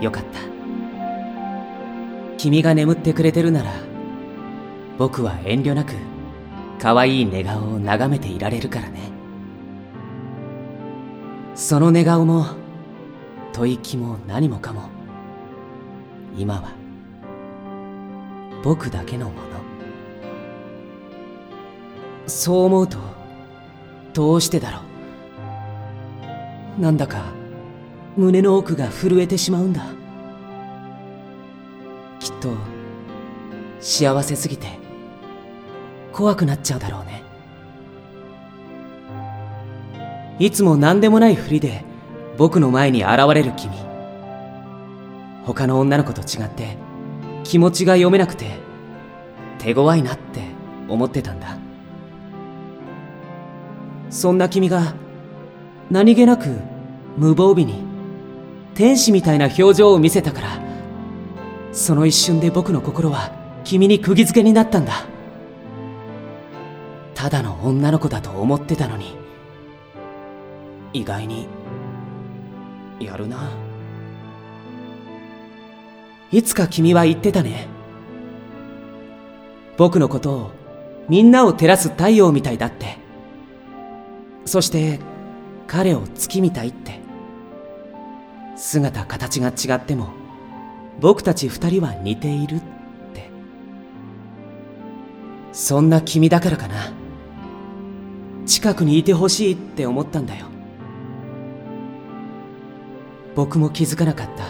よかった。君が眠ってくれてるなら僕は遠慮なく可愛い寝顔を眺めていられるからね。その寝顔も吐息も何もかも今は僕だけのもの。そう思うとどうしてだろう。なんだか胸の奥が震えてしまうんだ。きっと幸せすぎて怖くなっちゃうだろうね。いつも何でもないふりで僕の前に現れる君。他の女の子と違って気持ちが読めなくて手強いなって思ってたんだ。そんな君が何気なく無防備に天使みたいな表情を見せたからその一瞬で僕の心は君に釘付けになったんだ。ただの女の子だと思ってたのに意外にやるな。いつか君は言ってたね。僕のことをみんなを照らす太陽みたいだって。そして彼を月みたいって。姿形が違っても僕たち二人は似ているって。そんな君だからかな。近くにいてほしいって思ったんだよ。僕も気づかなかった。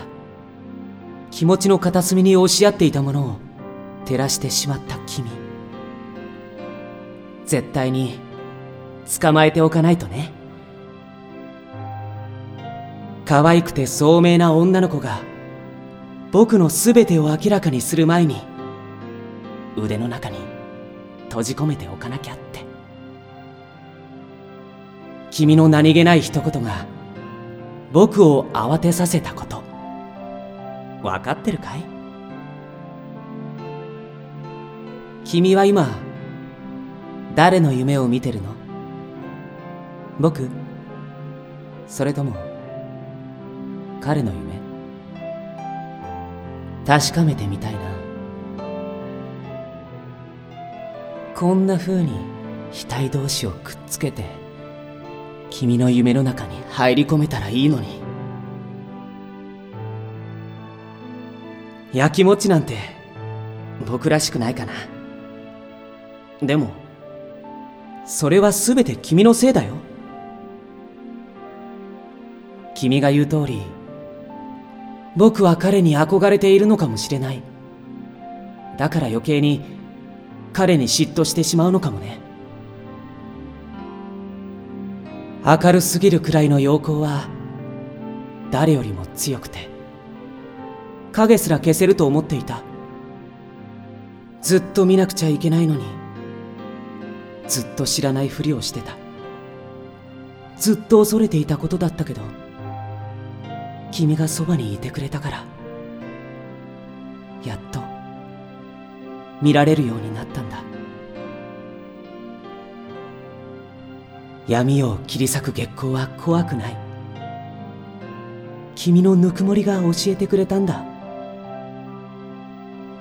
気持ちの片隅に押し合っていたものを照らしてしまった君。絶対に捕まえておかないとね。可愛くて聡明な女の子が僕の全てを明らかにする前に腕の中に閉じ込めておかなきゃって。君の何気ない一言が僕を慌てさせたこと。分かってるかい？君は今誰の夢を見てるの？僕それとも彼の夢。確かめてみたいな。こんな風に額同士をくっつけて君の夢の中に入り込めたらいいのに。やきもちなんて僕らしくないかな。でもそれは全て君のせいだよ。君が言う通り僕は彼に憧れているのかもしれない。だから余計に彼に嫉妬してしまうのかもね。明るすぎるくらいの陽光は誰よりも強くて影すら消せると思っていた。ずっと見なくちゃいけないのにずっと知らないふりをしてた。ずっと恐れていたことだったけど君がそばにいてくれたから。やっと見られるようになったんだ。闇を切り裂く月光は怖くない。君のぬくもりが教えてくれたんだ。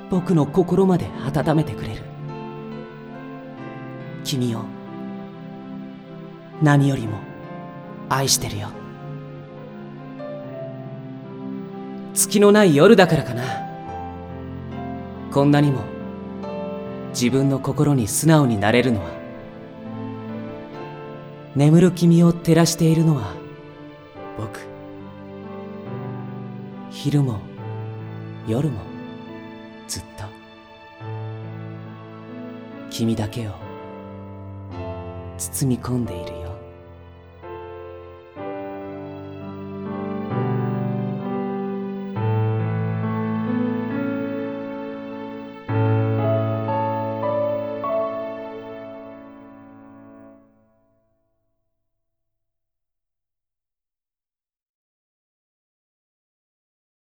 僕の心まで温めてくれる。君を何よりも愛してるよ。月のない夜だからかな。こんなにも自分の心に素直になれるのは眠る君を照らしているのは僕。昼も夜もずっと。君だけを包み込んでいるよ